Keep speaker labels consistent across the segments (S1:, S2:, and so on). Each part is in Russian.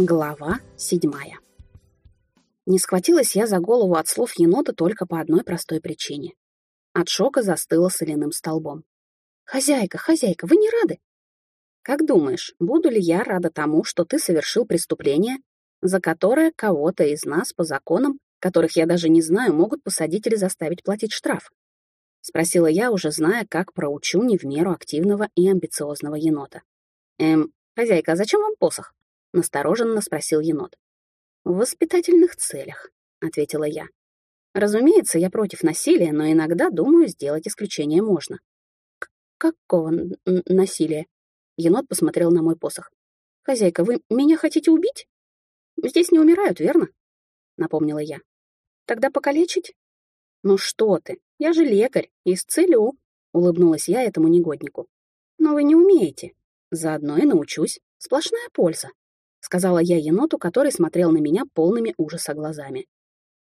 S1: Глава седьмая. Не схватилась я за голову от слов енота только по одной простой причине. От шока застыла соляным столбом. «Хозяйка, хозяйка, вы не рады?» «Как думаешь, буду ли я рада тому, что ты совершил преступление, за которое кого-то из нас по законам, которых я даже не знаю, могут посадить или заставить платить штраф?» Спросила я, уже зная, как проучу не в меру активного и амбициозного енота. «Эм, хозяйка, а зачем вам посох?» — настороженно спросил енот. «В воспитательных целях», — ответила я. «Разумеется, я против насилия, но иногда, думаю, сделать исключение можно». К «Какого насилия?» Енот посмотрел на мой посох. «Хозяйка, вы меня хотите убить?» «Здесь не умирают, верно?» — напомнила я. «Тогда покалечить?» «Ну что ты, я же лекарь, исцелю», — улыбнулась я этому негоднику. «Но вы не умеете. Заодно и научусь. Сплошная польза». — сказала я еноту, который смотрел на меня полными ужаса глазами.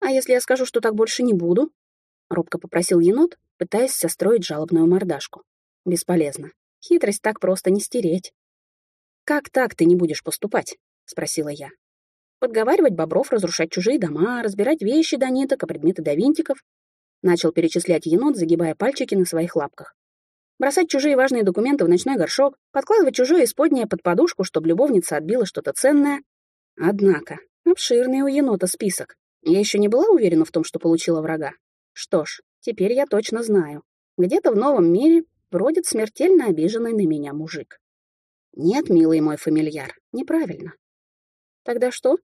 S1: «А если я скажу, что так больше не буду?» — робко попросил енот, пытаясь состроить жалобную мордашку. «Бесполезно. Хитрость так просто не стереть». «Как так ты не будешь поступать?» — спросила я. «Подговаривать бобров разрушать чужие дома, разбирать вещи до ниток, а предметы до винтиков?» Начал перечислять енот, загибая пальчики на своих лапках бросать чужие важные документы в ночной горшок, подкладывать чужое исподнее под подушку, чтобы любовница отбила что-то ценное. Однако, обширный у енота список. Я еще не была уверена в том, что получила врага. Что ж, теперь я точно знаю. Где-то в новом мире бродит смертельно обиженный на меня мужик. Нет, милый мой фамильяр, неправильно. Тогда что?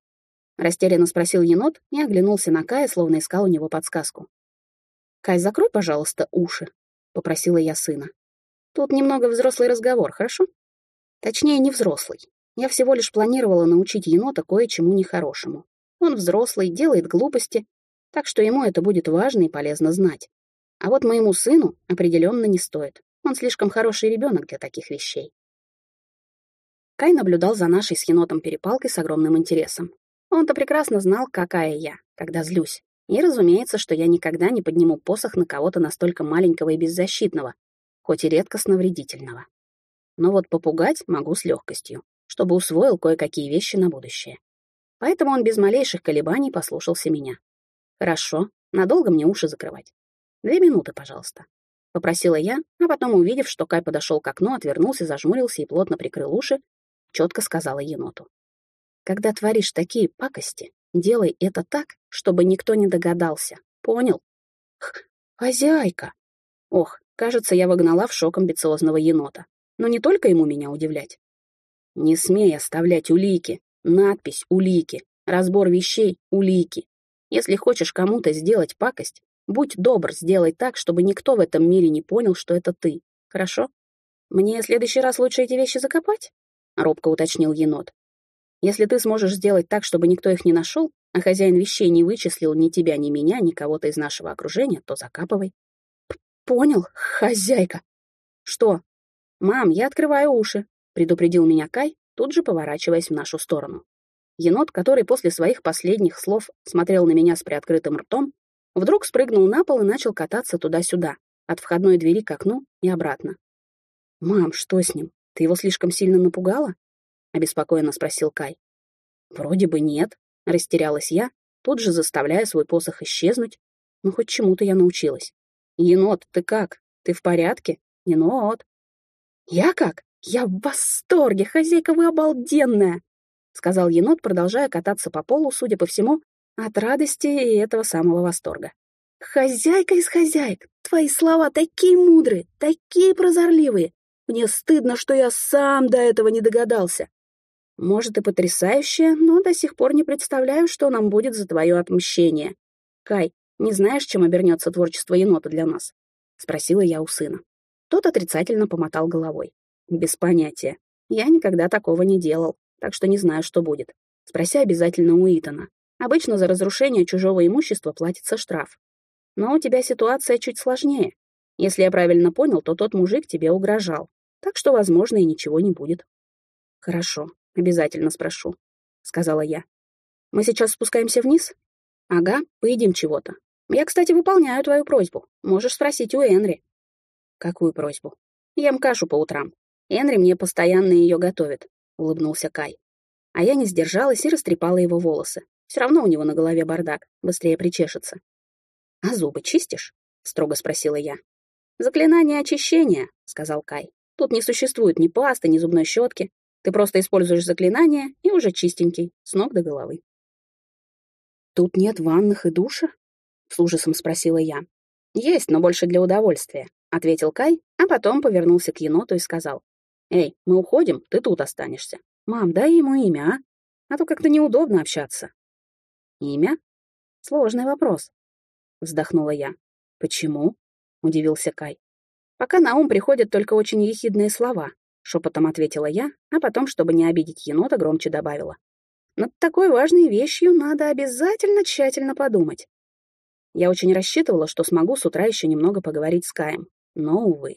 S1: Растерянно спросил енот и оглянулся на Кая, словно искал у него подсказку. «Кай, закрой, пожалуйста, уши», — попросила я сына. Тут немного взрослый разговор, хорошо? Точнее, не взрослый. Я всего лишь планировала научить енота кое-чему нехорошему. Он взрослый, делает глупости, так что ему это будет важно и полезно знать. А вот моему сыну определенно не стоит. Он слишком хороший ребенок для таких вещей. Кай наблюдал за нашей с енотом перепалкой с огромным интересом. Он-то прекрасно знал, какая я, когда злюсь. И разумеется, что я никогда не подниму посох на кого-то настолько маленького и беззащитного, хоть и редкостно вредительного. Но вот попугать могу с легкостью, чтобы усвоил кое-какие вещи на будущее. Поэтому он без малейших колебаний послушался меня. «Хорошо, надолго мне уши закрывать. Две минуты, пожалуйста», — попросила я, а потом, увидев, что Кай подошел к окну, отвернулся, зажмурился и плотно прикрыл уши, четко сказала еноту. «Когда творишь такие пакости, делай это так, чтобы никто не догадался. Понял?» Х, «Хозяйка!» Ох, Кажется, я вогнала в шок амбициозного енота. Но не только ему меня удивлять. Не смей оставлять улики. Надпись «Улики». Разбор вещей «Улики». Если хочешь кому-то сделать пакость, будь добр, сделай так, чтобы никто в этом мире не понял, что это ты. Хорошо? Мне в следующий раз лучше эти вещи закопать? Робко уточнил енот. Если ты сможешь сделать так, чтобы никто их не нашел, а хозяин вещей не вычислил ни тебя, ни меня, ни кого-то из нашего окружения, то закапывай. Понял, хозяйка. Что? Мам, я открываю уши, предупредил меня Кай, тут же поворачиваясь в нашу сторону. Енот, который после своих последних слов смотрел на меня с приоткрытым ртом, вдруг спрыгнул на пол и начал кататься туда-сюда, от входной двери к окну и обратно. «Мам, что с ним? Ты его слишком сильно напугала?» — обеспокоенно спросил Кай. «Вроде бы нет», — растерялась я, тут же заставляя свой посох исчезнуть, но хоть чему-то я научилась. «Енот, ты как? Ты в порядке? Енот!» «Я как? Я в восторге! Хозяйка, вы обалденная!» — сказал енот, продолжая кататься по полу, судя по всему, от радости и этого самого восторга. «Хозяйка из хозяек! Твои слова такие мудрые, такие прозорливые! Мне стыдно, что я сам до этого не догадался. Может, и потрясающе, но до сих пор не представляю, что нам будет за твое отмщение. Кай, не знаешь, чем обернется творчество енота для нас?» — спросила я у сына. Тот отрицательно помотал головой. «Без понятия. Я никогда такого не делал, так что не знаю, что будет. Спроси обязательно у Итана. Обычно за разрушение чужого имущества платится штраф. Но у тебя ситуация чуть сложнее. Если я правильно понял, то тот мужик тебе угрожал. Так что, возможно, и ничего не будет. Хорошо, обязательно спрошу, — сказала я. Мы сейчас спускаемся вниз? Ага, поедим чего-то. Я, кстати, выполняю твою просьбу. Можешь спросить у Энри. Какую просьбу? Ем кашу по утрам. Энри мне постоянно ее готовит, улыбнулся Кай. А я не сдержалась и растрепала его волосы. Все равно у него на голове бардак, быстрее причешется. «А зубы чистишь?» — строго спросила я. «Заклинание очищения», — сказал Кай. «Тут не существует ни пасты, ни зубной щетки. Ты просто используешь заклинание и уже чистенький, с ног до головы». «Тут нет ванных и душа?» — с ужасом спросила я. «Есть, но больше для удовольствия», — ответил Кай, а потом повернулся к еноту и сказал. «Эй, мы уходим, ты тут останешься. Мам, дай ему имя, а? А то как-то неудобно общаться». «Имя?» «Сложный вопрос», — вздохнула я. «Почему?» — удивился Кай. «Пока на ум приходят только очень ехидные слова», — шепотом ответила я, а потом, чтобы не обидеть енота, громче добавила. «Над такой важной вещью надо обязательно тщательно подумать». Я очень рассчитывала, что смогу с утра еще немного поговорить с Каем, но, увы.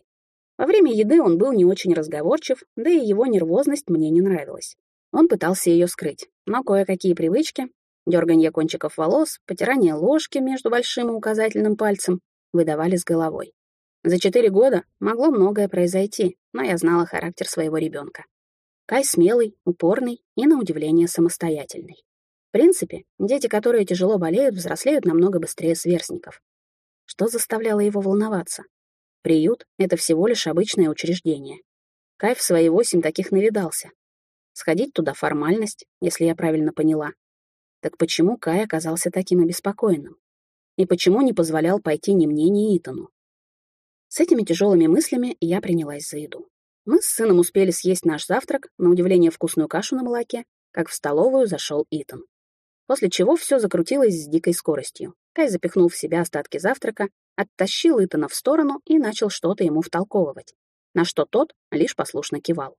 S1: Во время еды он был не очень разговорчив, да и его нервозность мне не нравилась. Он пытался ее скрыть, но кое-какие привычки, Дерганье кончиков волос, потирание ложки между большим и указательным пальцем выдавали с головой. За четыре года могло многое произойти, но я знала характер своего ребенка. Кай смелый, упорный и, на удивление, самостоятельный. Принципе, дети, которые тяжело болеют, взрослеют намного быстрее сверстников. Что заставляло его волноваться? Приют — это всего лишь обычное учреждение. Кай в свои восемь таких навидался. Сходить туда — формальность, если я правильно поняла. Так почему Кай оказался таким обеспокоенным? И почему не позволял пойти ни мне, ни Итану? С этими тяжелыми мыслями я принялась за еду. Мы с сыном успели съесть наш завтрак, на удивление вкусную кашу на молоке, как в столовую зашел Итан. После чего все закрутилось с дикой скоростью. Кай запихнул в себя остатки завтрака, оттащил Итана в сторону и начал что-то ему втолковывать, на что тот лишь послушно кивал.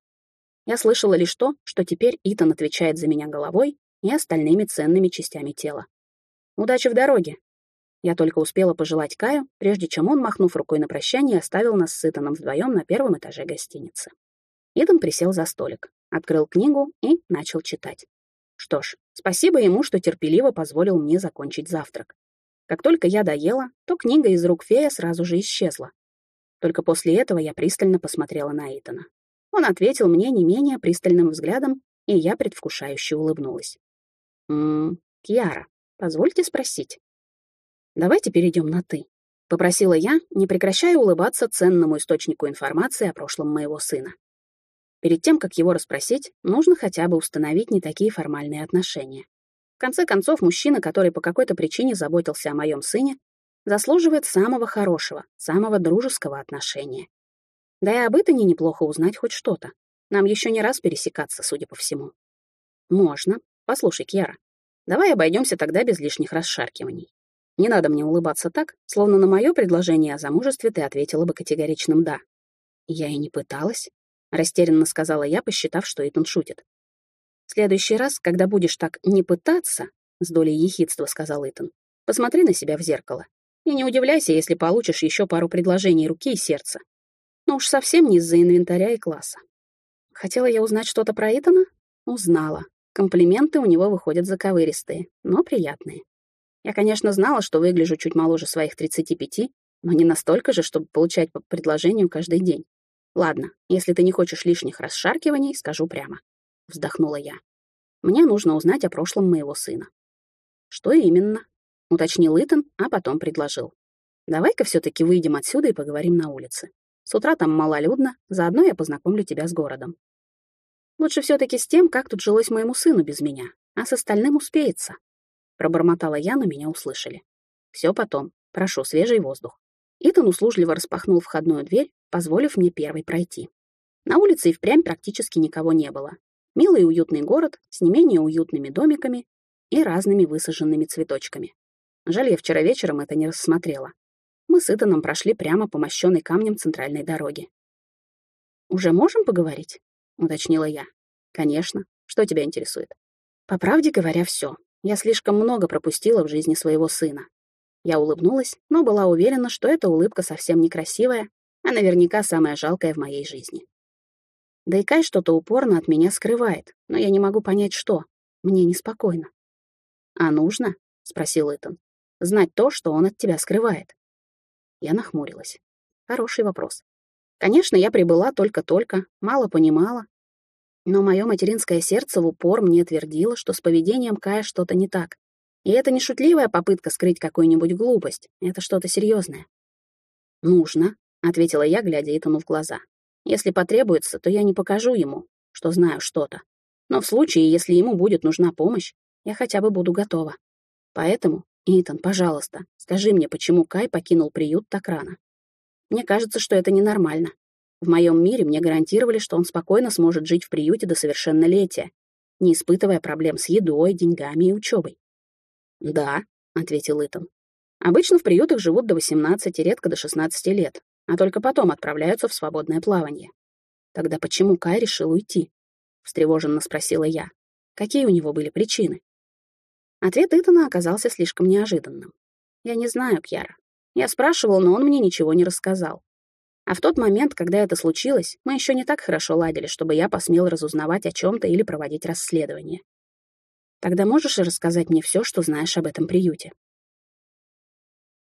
S1: Я слышала лишь то, что теперь Итан отвечает за меня головой, и остальными ценными частями тела. «Удачи в дороге!» Я только успела пожелать Каю, прежде чем он, махнув рукой на прощание, оставил нас с Итаном вдвоем на первом этаже гостиницы. Итан присел за столик, открыл книгу и начал читать. Что ж, спасибо ему, что терпеливо позволил мне закончить завтрак. Как только я доела, то книга из рук фея сразу же исчезла. Только после этого я пристально посмотрела на Итана. Он ответил мне не менее пристальным взглядом, и я предвкушающе улыбнулась. «Ммм, Кьяра, позвольте спросить». «Давайте перейдем на «ты», — попросила я, не прекращая улыбаться ценному источнику информации о прошлом моего сына. Перед тем, как его расспросить, нужно хотя бы установить не такие формальные отношения. В конце концов, мужчина, который по какой-то причине заботился о моем сыне, заслуживает самого хорошего, самого дружеского отношения. Да и об Итане неплохо узнать хоть что-то. Нам еще не раз пересекаться, судя по всему. Можно, Послушай, Кьяра, давай обойдемся тогда без лишних расшаркиваний. Не надо мне улыбаться так, словно на мое предложение о замужестве ты ответила бы категоричным «да». Я и не пыталась, — растерянно сказала я, посчитав, что Итан шутит. «В следующий раз, когда будешь так не пытаться, — с долей ехидства сказал Итан, — посмотри на себя в зеркало. И не удивляйся, если получишь еще пару предложений руки и сердца. Но уж совсем не из-за инвентаря и класса. Хотела я узнать что-то про Итана? Узнала. Комплименты у него выходят заковыристые, но приятные. Я, конечно, знала, что выгляжу чуть моложе своих 35, но не настолько же, чтобы получать по предложению каждый день. Ладно, если ты не хочешь лишних расшаркиваний, скажу прямо. Вздохнула я. Мне нужно узнать о прошлом моего сына. Что именно? Уточнил Итан, а потом предложил. Давай-ка все-таки выйдем отсюда и поговорим на улице. С утра там малолюдно, заодно я познакомлю тебя с городом. Лучше все-таки с тем, как тут жилось моему сыну без меня, а с остальным успеется. Пробормотала я, но меня услышали. Все потом. Прошу, свежий воздух. Итан услужливо распахнул входную дверь, позволив мне первой пройти. На улице и впрямь практически никого не было. Милый и уютный город с не менее уютными домиками и разными высаженными цветочками. Жаль, я вчера вечером это не рассмотрела. Мы с Итаном прошли прямо по мощенной камнем центральной дороги. «Уже можем поговорить?» — уточнила я. «Конечно. Что тебя интересует?» «По правде говоря, все. Я слишком много пропустила в жизни своего сына». Я улыбнулась, но была уверена, что эта улыбка совсем некрасивая, а наверняка самая жалкая в моей жизни. Да и Кай что-то упорно от меня скрывает, но я не могу понять, что. Мне неспокойно. «А нужно?» — спросил Итан. «Знать то, что он от тебя скрывает». Я нахмурилась. Хороший вопрос. Конечно, я прибыла только-только, мало понимала. Но мое материнское сердце в упор мне твердило, что с поведением Кая что-то не так. И это не шутливая попытка скрыть какую-нибудь глупость, это что-то серьезное. «Нужно», — ответила я, глядя Итану в глаза. «Если потребуется, то я не покажу ему, что знаю что-то. Но в случае, если ему будет нужна помощь, я хотя бы буду готова. Поэтому, Итан, пожалуйста, скажи мне, почему Кай покинул приют так рано. Мне кажется, что это ненормально. В моем мире мне гарантировали, что он спокойно сможет жить в приюте до совершеннолетия, не испытывая проблем с едой, деньгами и учебой. «Да», — ответил Итан. «Обычно в приютах живут до 18, редко до 16 лет, а только потом отправляются в свободное плавание. Тогда почему Кай решил уйти?» — встревоженно спросила я. «Какие у него были причины?» Ответ Итана оказался слишком неожиданным. «Я не знаю, Кьяра. Я спрашивал, но он мне ничего не рассказал. А в тот момент, когда это случилось, мы еще не так хорошо ладили, чтобы я посмел разузнавать о чем-то или проводить расследование. Тогда можешь рассказать мне все, что знаешь об этом приюте?